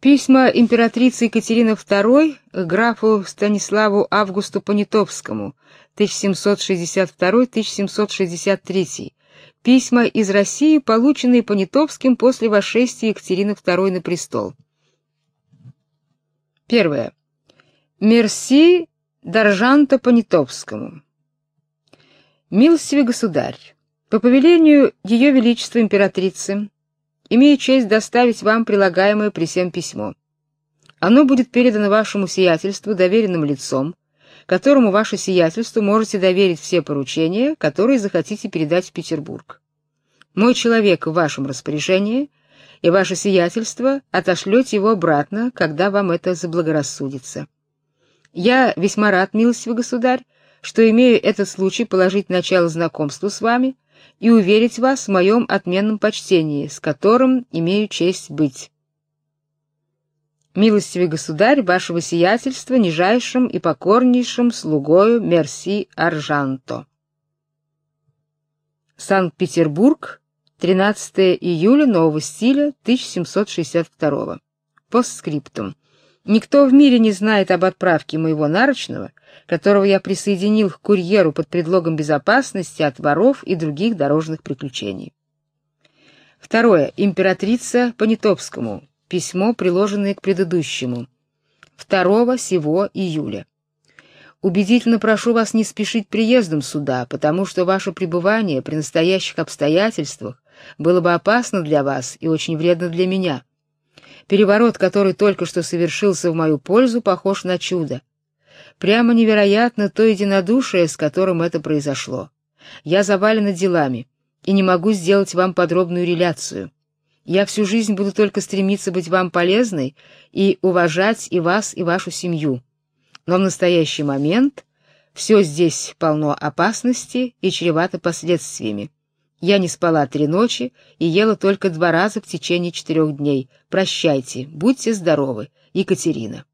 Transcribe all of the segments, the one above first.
Письма императрицы Екатерины II графу Станиславу Августу Понятовскому 1762-1763. Письма из России, полученные Понятовским после восшествия Екатерины II на престол. Первое. Мерси Доржанто Понятовскому. Милостивый государь, по повелению Ее Величества императрицы имею честь доставить вам прилагаемое при всем письмо. Оно будет передано вашему сиятельству доверенным лицом, которому ваше сиятельство можете доверить все поручения, которые захотите передать в Петербург. Мой человек в вашем распоряжении, и ваше сиятельство отошлете его обратно, когда вам это заблагорассудится. Я весьма рад, милостивый государь, что имею этот случай положить начало знакомству с вами и уверить вас в моем отменном почтении, с которым имею честь быть. Милостивый государь, вашего сиятельства, нижайшим и покорнейшим слугою Мерси Аржанто. Санкт-Петербург, 13 июля нового стиля 1762. Постскриптум. Никто в мире не знает об отправке моего нарочного, которого я присоединил к курьеру под предлогом безопасности от воров и других дорожных приключений. Второе. Императрица Понятовскому. Письмо, приложенное к предыдущему. 2 сего июля. Убедительно прошу вас не спешить приездом сюда, потому что ваше пребывание при настоящих обстоятельствах было бы опасно для вас и очень вредно для меня. Переворот, который только что совершился в мою пользу, похож на чудо. Прямо невероятно то единодушие, с которым это произошло. Я завалена делами и не могу сделать вам подробную реляцию. Я всю жизнь буду только стремиться быть вам полезной и уважать и вас, и вашу семью. Но в настоящий момент все здесь полно опасности и чревато последствиями. Я не спала три ночи и ела только два раза в течение четырех дней. Прощайте, будьте здоровы, Екатерина.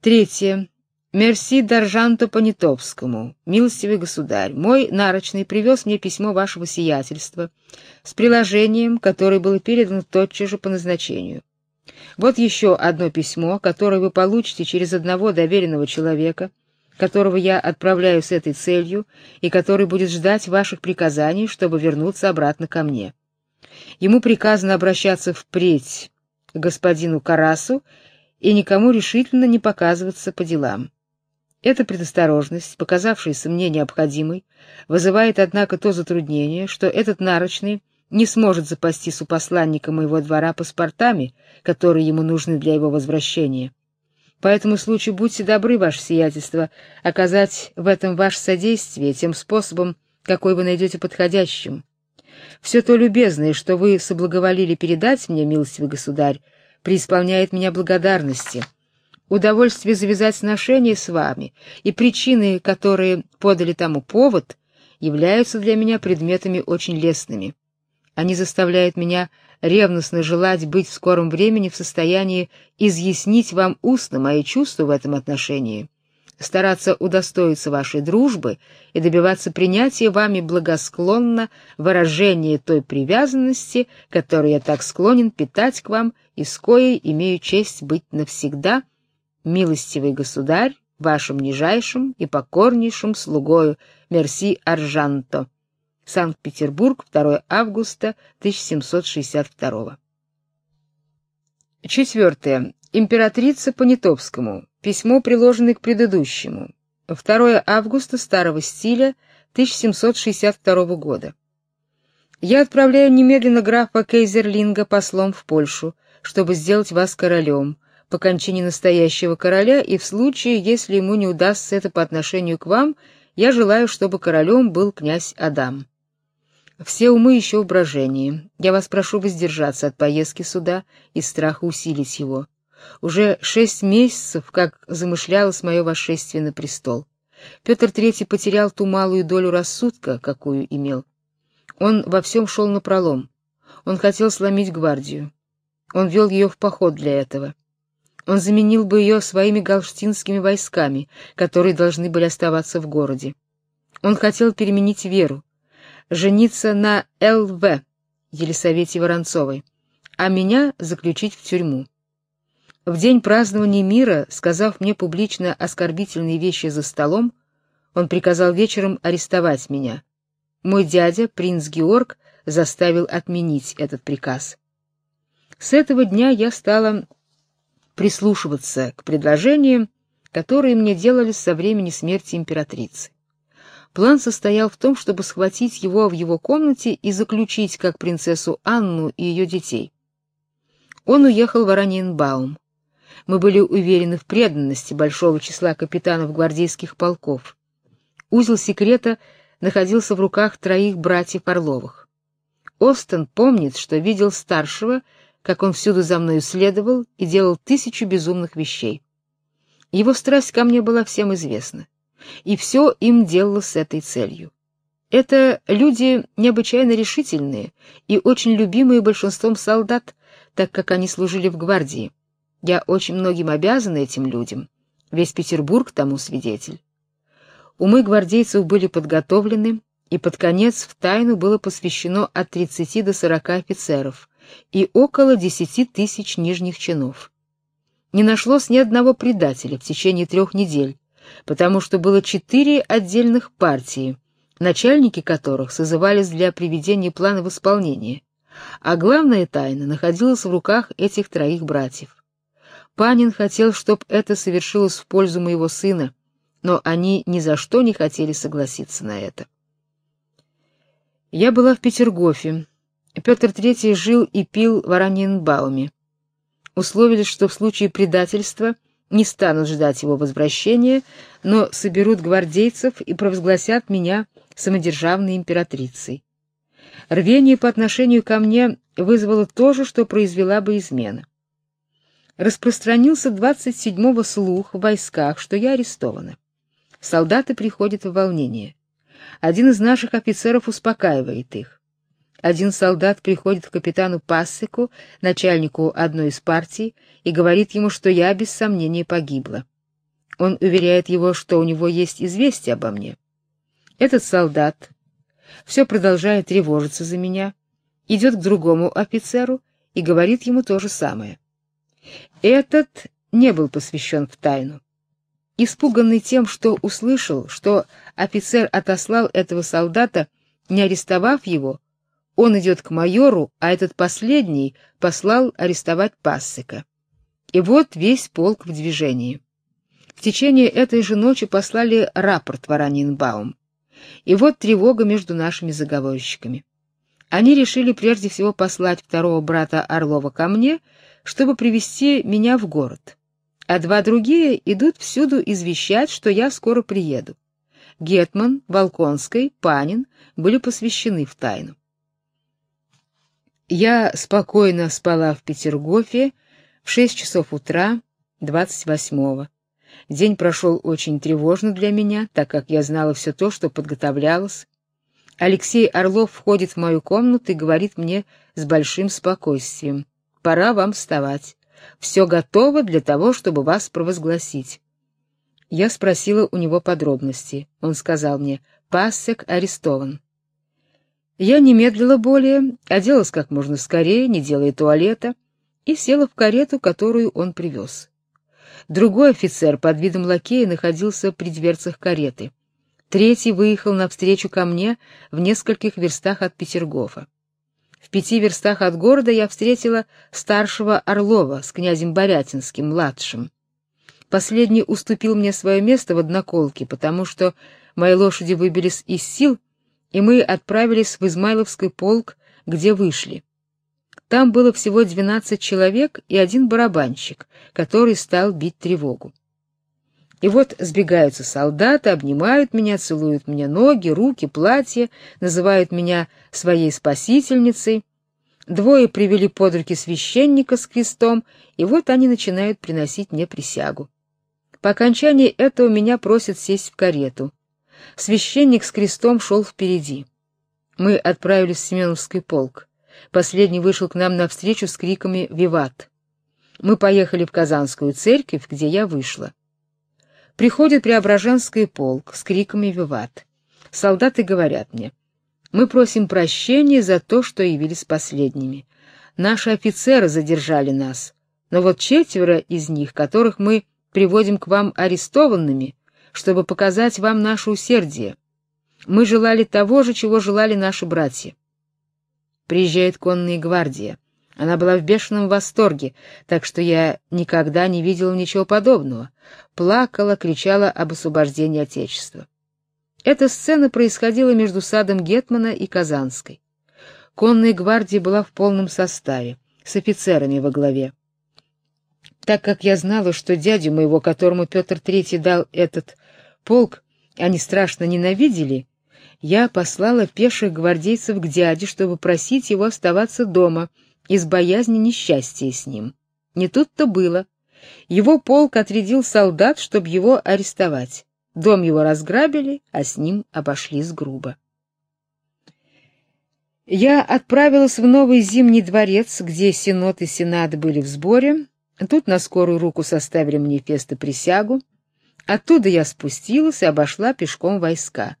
Третье. Мерси Доржанту Понятовскому. Милостивый государь, мой нарочный привез мне письмо вашего сиятельства с приложением, которое было передано тотчас же по назначению. Вот еще одно письмо, которое вы получите через одного доверенного человека, которого я отправляю с этой целью и который будет ждать ваших приказаний, чтобы вернуться обратно ко мне. Ему приказано обращаться впредь к господину Карасу и никому решительно не показываться по делам. Эта предосторожность, показавшаяся мне необходимой, вызывает однако то затруднение, что этот нарочный не сможет запастись у посланника моего двора паспортами, которые ему нужны для его возвращения. По этому случаю будьте добры, ваше сиятельство, оказать в этом ваше содействие тем способом, какой вы найдете подходящим. Все то любезное, что вы соблаговолили передать мне, милостивый государь, преисполняет меня благодарности. Удовольствие завязать сношение с вами и причины, которые подали тому повод, являются для меня предметами очень лестными. Они заставляют меня ревностно желать быть в скором времени в состоянии изъяснить вам устно мои чувства в этом отношении, стараться удостоиться вашей дружбы и добиваться принятия вами благосклонно выражения той привязанности, которую я так склонен питать к вам и с коей имею честь быть навсегда, милостивый государь, вашим нижайшим и покорнейшим слугою Мерси Аржанто. Санкт-Петербург, 2 августа 1762. Четвертое. Императрица Понятовскому. Письмо, приложенное к предыдущему. 2 августа старого стиля 1762 года. Я отправляю немедленно графа Кейзерлинга послом в Польшу, чтобы сделать вас королем, по кончине настоящего короля, и в случае, если ему не удастся это по отношению к вам, я желаю, чтобы королем был князь Адам. Все умы еще в брожении. Я вас прошу воздержаться от поездки сюда из страха усилить его. Уже шесть месяцев, как замышлялось мое восшествие на престол. Петр III потерял ту малую долю рассудка, какую имел. Он во всем шел напролом. Он хотел сломить гвардию. Он вел ее в поход для этого. Он заменил бы ее своими галштинскими войсками, которые должны были оставаться в городе. Он хотел переменить веру, жениться на Л.В. Елисавете Воронцовой, а меня заключить в тюрьму. В день празднования мира, сказав мне публично оскорбительные вещи за столом, он приказал вечером арестовать меня. Мой дядя, принц Георг, заставил отменить этот приказ. С этого дня я стала прислушиваться к предложениям, которые мне делали со времени смерти императрицы. План состоял в том, чтобы схватить его в его комнате и заключить как принцессу Анну и ее детей. Он уехал в Ораниенбаум. Мы были уверены в преданности большого числа капитанов гвардейских полков. Узел секрета находился в руках троих братьев Орловых. Остен помнит, что видел старшего, как он всюду за мной следовал и делал тысячу безумных вещей. Его страсть ко мне была всем известна, и все им делало с этой целью. Это люди необычайно решительные и очень любимые большинством солдат, так как они служили в гвардии. Я очень многим обязана этим людям. Весь Петербург тому свидетель. Умы гвардейцев были подготовлены, и под конец в тайну было посвящено от 30 до 40 офицеров и около 10 тысяч нижних чинов. Не нашлось ни одного предателя в течение трех недель, потому что было четыре отдельных партии, начальники которых созывались для приведения плана в исполнение, а главная тайна находилась в руках этих троих братьев. Панин хотел, чтобы это совершилось в пользу моего сына, но они ни за что не хотели согласиться на это. Я была в Петергофе. Петр III жил и пил в Араньенбауме. Условились, что в случае предательства не станут ждать его возвращения, но соберут гвардейцев и провозгласят меня самодержавной императрицей. Рвение по отношению ко мне вызвало то же, что произвела бы измена распространился 27-го слух в войсках, что я арестована. Солдаты приходят в волнение. Один из наших офицеров успокаивает их. Один солдат приходит к капитану Пассеку, начальнику одной из партий, и говорит ему, что я без сомнения погибла. Он уверяет его, что у него есть известие обо мне. Этот солдат все продолжает тревожиться за меня, идет к другому офицеру и говорит ему то же самое. Этот не был посвящен в тайну. Испуганный тем, что услышал, что офицер отослал этого солдата, не арестовав его, он идет к майору, а этот последний послал арестовать Пассека. И вот весь полк в движении. В течение этой же ночи послали рапорт в Аранинбаум. И вот тревога между нашими заговорщиками. Они решили прежде всего послать второго брата Орлова ко мне, чтобы привести меня в город. А два другие идут всюду извещать, что я скоро приеду. Гетман, Волконский, Панин были посвящены в тайну. Я спокойно спала в Петергофе в шесть часов утра 28-го. День прошел очень тревожно для меня, так как я знала все то, что подготовлялось. Алексей Орлов входит в мою комнату и говорит мне с большим спокойствием: пора вам вставать. Все готово для того, чтобы вас провозгласить. Я спросила у него подробности. Он сказал мне: "Пассек арестован". Я не медлила более, оделась как можно скорее, не делая туалета, и села в карету, которую он привез. Другой офицер под видом лакея находился при дверцах кареты. Третий выехал навстречу ко мне в нескольких верстах от Петергофа. В пяти верстах от города я встретила старшего Орлова с князем Борятинским младшим. Последний уступил мне свое место в одноколке, потому что мои лошади выбились из сил, и мы отправились в Измайловский полк, где вышли. Там было всего двенадцать человек и один барабанщик, который стал бить тревогу. И вот сбегаются солдаты, обнимают меня, целуют мне ноги, руки, платья, называют меня своей спасительницей. Двое привели под руки священника с крестом, и вот они начинают приносить мне присягу. По окончании этого меня просят сесть в карету. Священник с крестом шел впереди. Мы отправились в Семеновский полк. Последний вышел к нам навстречу с криками «Виват!». Мы поехали в Казанскую церковь, где я вышла. Приходит Преображенский полк с криками «Виват!». Солдаты говорят мне, «Мы просим прощения за то, что явились последними. Наши офицеры задержали нас, но вот четверо из них, которых мы приводим к вам арестованными, чтобы показать вам наше усердие. Мы желали того же, чего желали наши братья. Приезжает конная гвардия. Она была в бешеном восторге, так что я никогда не видел ничего подобного. Плакала, кричала об освобождении отечества. Эта сцена происходила между садом Гетмана и Казанской. Конная гвардия была в полном составе, с офицерами во главе. Так как я знала, что дядю моего, которому Петр III дал этот полк, они страшно ненавидели, я послала пеших гвардейцев к дяде, чтобы просить его оставаться дома из боязни несчастья с ним. Не тут-то было. Его полк отрядил солдат, чтобы его арестовать. Дом его разграбили, а с ним обошлись грубо. Я отправилась в новый зимний дворец, где сенат и сенат были в сборе. Тут на скорую руку составили манифест и присягу. Оттуда я спустилась и обошла пешком войска.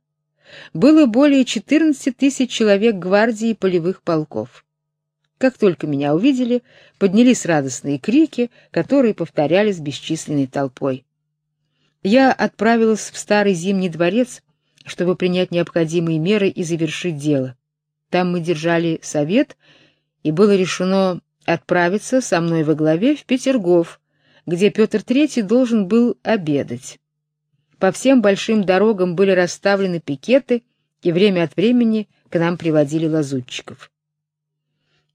Было более 14 тысяч человек гвардии и полевых полков. Как только меня увидели, поднялись радостные крики, которые повторялись бесчисленной толпой. Я отправилась в старый зимний дворец, чтобы принять необходимые меры и завершить дело. Там мы держали совет, и было решено отправиться со мной во главе в Петергоф, где Петр III должен был обедать. По всем большим дорогам были расставлены пикеты, и время от времени к нам приводили лазутчиков.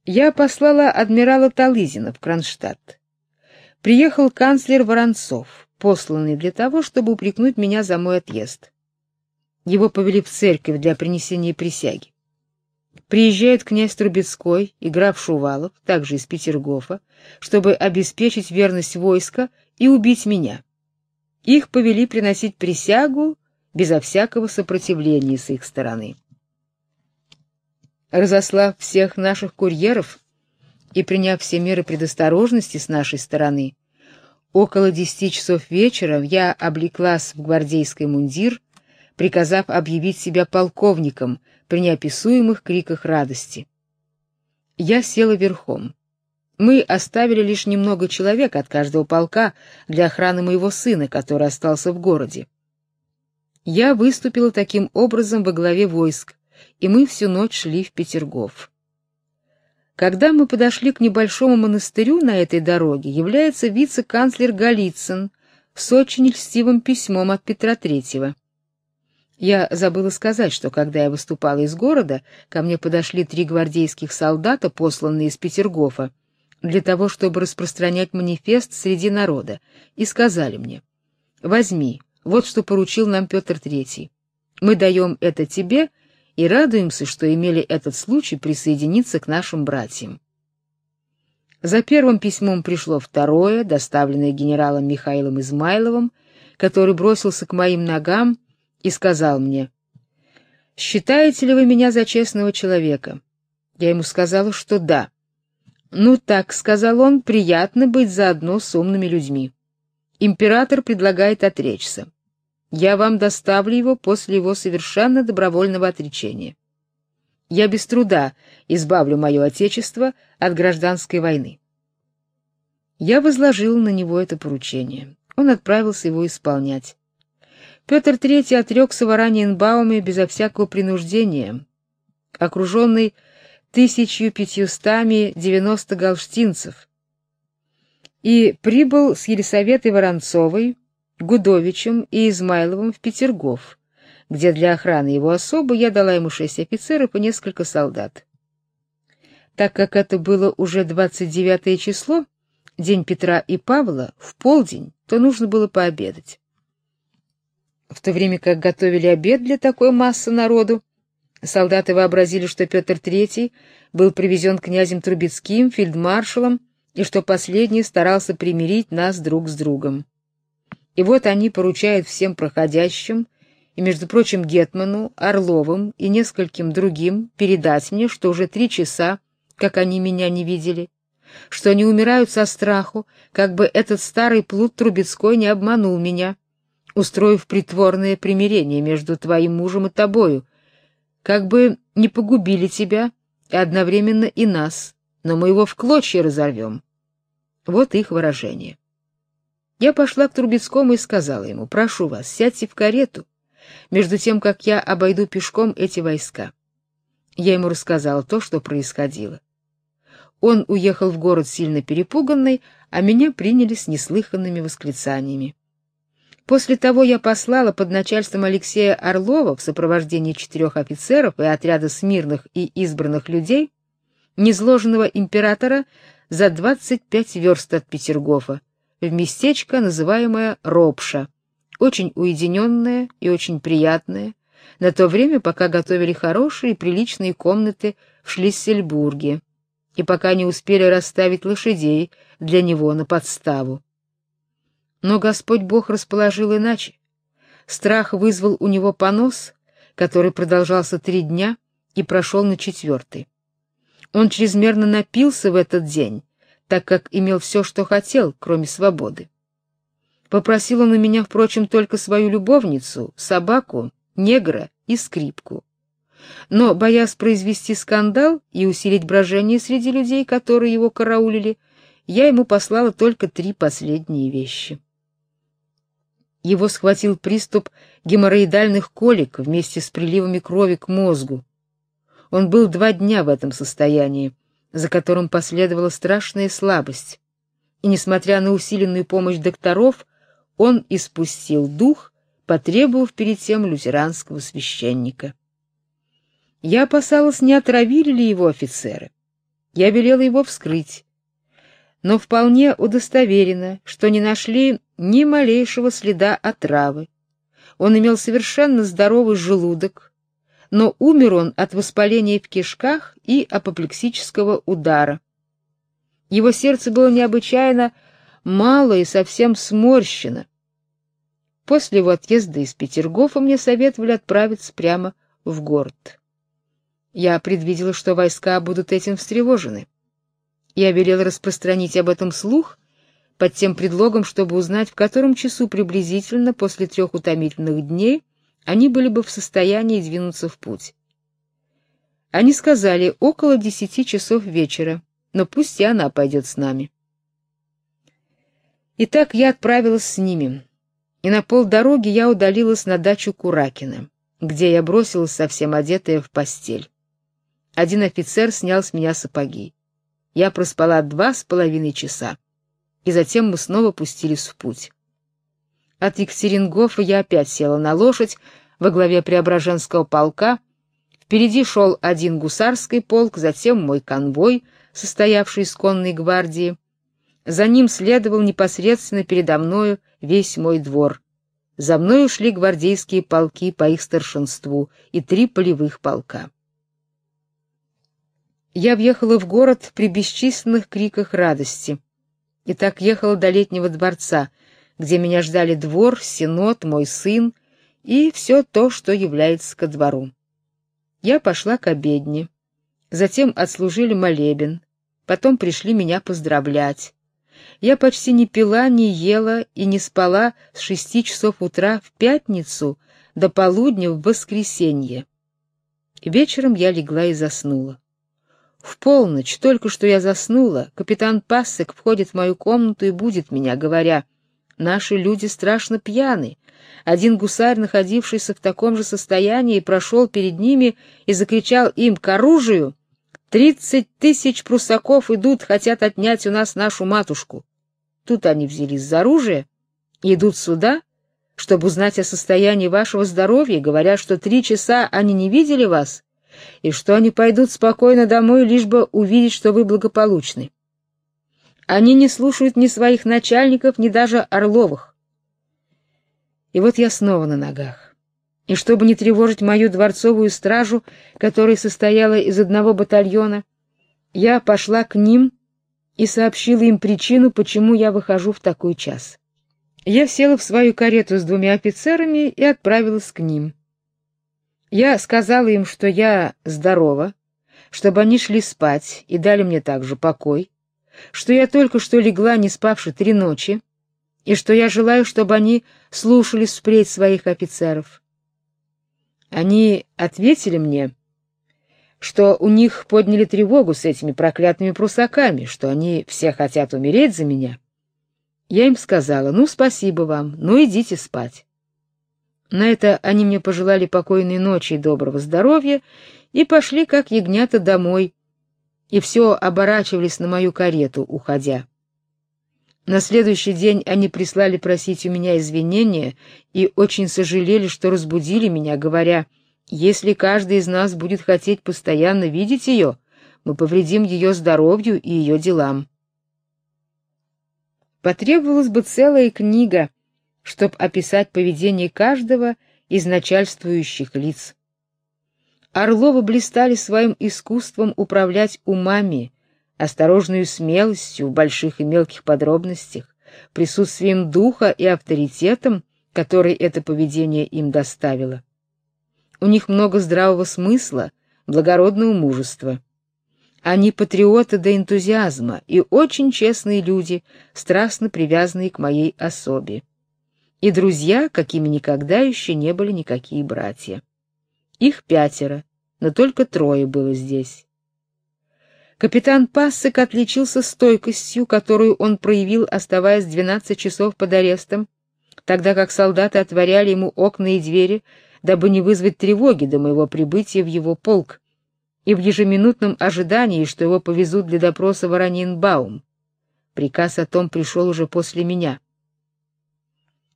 Я послала адмирала Талызина в Кронштадт. Приехал канцлер Воронцов, посланный для того, чтобы упрекнуть меня за мой отъезд. Его повели в церковь для принесения присяги. Приезжает князь Трубецкой и граф Шувалов, также из Петергофа, чтобы обеспечить верность войска и убить меня. Их повели приносить присягу безо всякого сопротивления с их стороны. Разослав всех наших курьеров и приняв все меры предосторожности с нашей стороны, около десяти часов вечера я облеклась в гвардейский мундир, приказав объявить себя полковником при неописуемых криках радости. Я села верхом. Мы оставили лишь немного человек от каждого полка для охраны моего сына, который остался в городе. Я выступила таким образом во главе войск, и мы всю ночь шли в Петергоф. Когда мы подошли к небольшому монастырю на этой дороге, является вице-канцлер Голицын с очень льстивым письмом от Петра Третьего. Я забыла сказать, что когда я выступала из города, ко мне подошли три гвардейских солдата, посланные из Петергофа, для того, чтобы распространять манифест среди народа, и сказали мне: "Возьми, вот что поручил нам Петр Третий. Мы даем это тебе и радуемся, что имели этот случай присоединиться к нашим братьям". За первым письмом пришло второе, доставленное генералом Михаилом Измайловым, который бросился к моим ногам и сказал мне: "Считаете ли вы меня за честного человека?" Я ему сказала, что да. "Ну так", сказал он, "приятно быть заодно с умными людьми. Император предлагает отречься. Я вам доставлю его после его совершенно добровольного отречения. Я без труда избавлю мое отечество от гражданской войны". Я возложил на него это поручение. Он отправился его исполнять. Петр III отрекся в Ораниенбауме безо всякого принуждения, окруженный тысячью пятьюстами девяносто галштинцев, и прибыл с Елисаветой Воронцовой, Гудовичем и Измайловым в Петергоф, где для охраны его особы я дала ему шесть офицеров и несколько солдат. Так как это было уже 29 число, день Петра и Павла, в полдень, то нужно было пообедать. В то время как готовили обед для такой массы народу, солдаты вообразили, что Петр III был привезен князем Трубецким, фельдмаршалом, и что последний старался примирить нас друг с другом. И вот они поручают всем проходящим, и, между прочим, гетману, Орловым и нескольким другим передать мне, что уже три часа, как они меня не видели, что они умирают со страху, как бы этот старый плут Трубецкой не обманул меня, устроив притворное примирение между твоим мужем и тобою, как бы не погубили тебя и одновременно и нас, но мы его в клочья разорвем». Вот их выражение. Я пошла к Трубецкому и сказала ему: "Прошу вас, сядьте в карету, между тем как я обойду пешком эти войска". Я ему рассказала то, что происходило. Он уехал в город сильно перепуганный, а меня приняли с неслыханными восклицаниями. После того я послала под начальством Алексея Орлова в сопровождении четырех офицеров и отряда смирных и избранных людей незложенного императора за 25 верст от Петергофа в местечко, называемое Ропша, очень уединенное и очень приятное, на то время, пока готовили хорошие и приличные комнаты в Шлиссельбурге, и пока не успели расставить лошадей для него на подставу. Но Господь Бог расположил иначе. Страх вызвал у него понос, который продолжался три дня и прошел на четвертый. Он чрезмерно напился в этот день, так как имел все, что хотел, кроме свободы. Попросил он у меня, впрочем, только свою любовницу, собаку, негра и скрипку. Но, боясь произвести скандал и усилить брожение среди людей, которые его караулили, я ему послала только три последние вещи. Его схватил приступ геморроидальных колик вместе с приливами крови к мозгу. Он был два дня в этом состоянии, за которым последовала страшная слабость. И несмотря на усиленную помощь докторов, он испустил дух, потребовав перед тем лютеранского священника. Я опасалась, не отравили ли его офицеры. Я велела его вскрыть, но вполне удостоверено, что не нашли ни малейшего следа отравы. Он имел совершенно здоровый желудок, но умер он от воспаления в кишках и апоплексического удара. Его сердце было необычайно мало и совсем сморщено. После его отъезда из Петергофа мне советовали отправиться прямо в город. Я предвидела, что войска будут этим встревожены. Я велела распространить об этом слух под тем предлогом, чтобы узнать, в котором часу приблизительно после трех утомительных дней они были бы в состоянии двинуться в путь. Они сказали около десяти часов вечера, но пусть и она пойдет с нами. Итак, я отправилась с ними, и на полдороги я удалилась на дачу Куракина, где я бросилась совсем одетая в постель. Один офицер снял с меня сапоги. Я проспала два с половиной часа, и затем мы снова пустились в путь. От Екатерингофа я опять села на лошадь во главе Преображенского полка. Впереди шел один гусарский полк, затем мой конвой, состоявший из конной гвардии. За ним следовал непосредственно передо мною весь мой двор. За мною шли гвардейские полки по их старшинству и три полевых полка. Я въехала в город при бесчисленных криках радости. И так ехала до летнего дворца — где меня ждали двор, сенот, мой сын и все то, что является ко двору. Я пошла к обедне. Затем отслужили молебен. Потом пришли меня поздравлять. Я почти не пила, не ела и не спала с шести часов утра в пятницу до полудня в воскресенье. Вечером я легла и заснула. В полночь, только что я заснула, капитан Пассек входит в мою комнату и будет меня, говоря: Наши люди страшно пьяны. Один гусарь, находившийся в таком же состоянии, прошел перед ними и закричал им к оружию: «Тридцать тысяч прусаков идут, хотят отнять у нас нашу матушку». Тут они взялись за оружие и идут сюда, чтобы узнать о состоянии вашего здоровья, говорят, что три часа они не видели вас и что они пойдут спокойно домой, лишь бы увидеть, что вы благополучны. Они не слушают ни своих начальников, ни даже Орловых. И вот я снова на ногах. И чтобы не тревожить мою дворцовую стражу, которая состояла из одного батальона, я пошла к ним и сообщила им причину, почему я выхожу в такой час. Я села в свою карету с двумя офицерами и отправилась к ним. Я сказала им, что я здорова, чтобы они шли спать и дали мне также покой, что я только что легла, не спавши три ночи, и что я желаю, чтобы они слушались впредь своих офицеров. Они ответили мне, что у них подняли тревогу с этими проклятыми прусаками, что они все хотят умереть за меня. Я им сказала: "Ну, спасибо вам. Ну, идите спать". На это они мне пожелали покойной ночи и доброго здоровья и пошли как ягнята домой. И все оборачивались на мою карету, уходя. На следующий день они прислали просить у меня извинения и очень сожалели, что разбудили меня, говоря: "Если каждый из нас будет хотеть постоянно видеть ее, мы повредим ее здоровью и ее делам". Потребовалась бы целая книга чтобы описать поведение каждого из начальствующих лиц. Орловы блистали своим искусством управлять умами, осторожной смелостью в больших и мелких подробностях, присутствием духа и авторитетом, который это поведение им доставило. У них много здравого смысла, благородного мужества. Они патриоты до энтузиазма и очень честные люди, страстно привязанные к моей особе и друзья, какими никогда еще не были никакие братья. Их пятеро, но только трое было здесь. Капитан Пассек отличился стойкостью, которую он проявил, оставаясь 12 часов под арестом, тогда как солдаты отворяли ему окна и двери, дабы не вызвать тревоги до моего прибытия в его полк, и в ежеминутном ожидании, что его повезут для допроса в Аранинбаум. Приказ о том пришел уже после меня.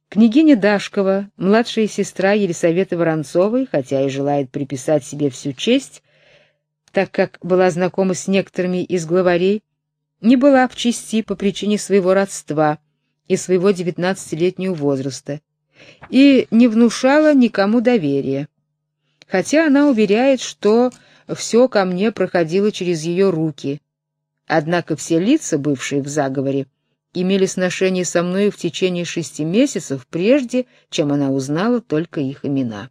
Княгиня Дашкова, младшая сестра Елисаветы Воронцовой, хотя и желает приписать себе всю честь, так как была знакома с некоторыми из главарей, не была в чести по причине своего родства и своего девятнадцатилетнего возраста и не внушала никому доверия. Хотя она уверяет, что все ко мне проходило через ее руки. Однако все лица, бывшие в заговоре, имели сношение со мной в течение шести месяцев, прежде чем она узнала только их имена.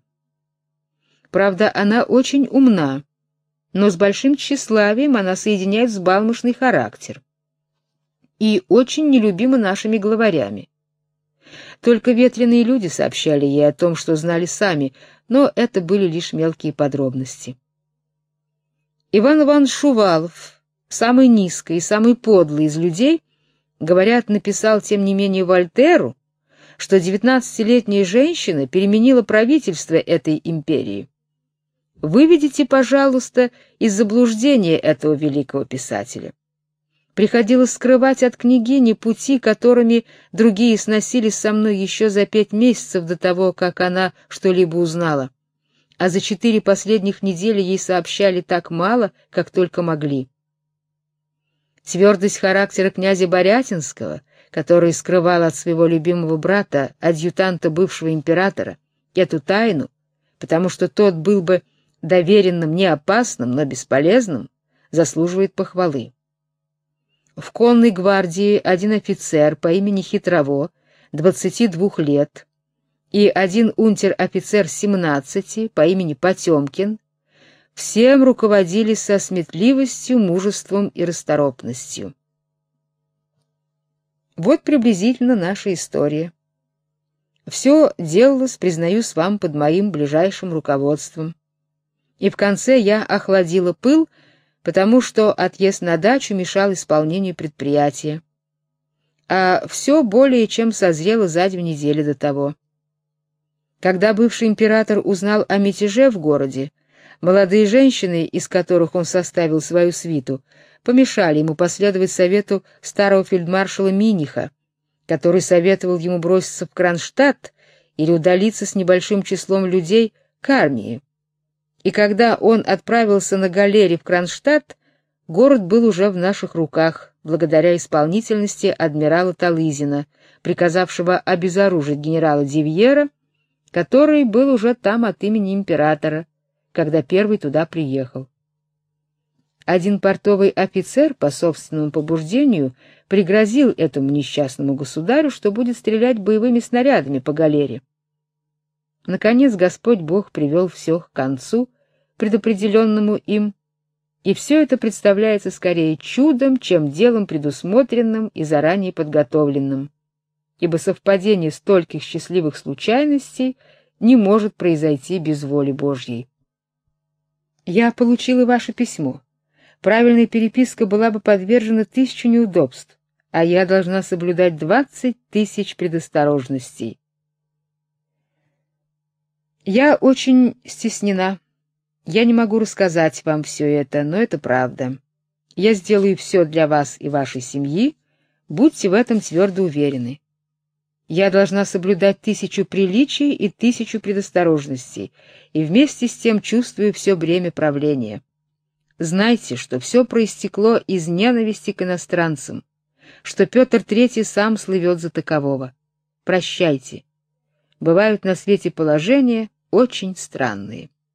Правда, она очень умна, но с большим тщеславием она соединяет взбалмошный характер и очень нелюбима нашими главарями. Только ветреные люди сообщали ей о том, что знали сами, но это были лишь мелкие подробности. Иван Иванович Шувалов, самый низкий и самый подлый из людей, Говорят, написал тем не менее Вольтеру, что девятнадцатилетняя женщина переменила правительство этой империи. Выведите, пожалуйста, из заблуждения этого великого писателя. Приходилось скрывать от княгини пути, которыми другие сносились со мной еще за пять месяцев до того, как она что-либо узнала. А за четыре последних недели ей сообщали так мало, как только могли. Твердость характера князя Борятинского, который скрывал от своего любимого брата, адъютанта бывшего императора, эту тайну, потому что тот был бы доверенным не опасным, но бесполезным, заслуживает похвалы. В конной гвардии один офицер по имени Хитрово, 22 лет, и один унтер-офицер 17 по имени Потемкин Всем руководили со сметливостью, мужеством и расторопностью. Вот приблизительно наша история. Все делалось, признаюсь вам, под моим ближайшим руководством. И в конце я охладила пыл, потому что отъезд на дачу мешал исполнению предприятия. А все более чем созрело за две недели до того. Когда бывший император узнал о мятеже в городе, Молодые женщины, из которых он составил свою свиту, помешали ему последовать совету старого фельдмаршала Миниха, который советовал ему броситься в Кронштадт или удалиться с небольшим числом людей к армии. И когда он отправился на галере в Кронштадт, город был уже в наших руках, благодаря исполнительности адмирала Талызина, приказавшего обезоружить генерала Дивьера, который был уже там от имени императора когда первый туда приехал. Один портовый офицер по собственному побуждению пригрозил этому несчастному государю, что будет стрелять боевыми снарядами по галере. Наконец Господь Бог привел все к концу, предопределенному им, и все это представляется скорее чудом, чем делом предусмотренным и заранее подготовленным. Ибо совпадение стольких счастливых случайностей не может произойти без воли Божьей. Я получила ваше письмо. Правильная переписка была бы подвержена тысячу неудобств, а я должна соблюдать двадцать тысяч предосторожностей. Я очень стеснена. Я не могу рассказать вам все это, но это правда. Я сделаю все для вас и вашей семьи, будьте в этом твердо уверены. Я должна соблюдать тысячу приличий и тысячу предосторожностей, и вместе с тем чувствую все бремя правления. Знайте, что все проистекло из ненависти к иностранцам, что Петр III сам слывет за такового. Прощайте. Бывают на свете положения очень странные.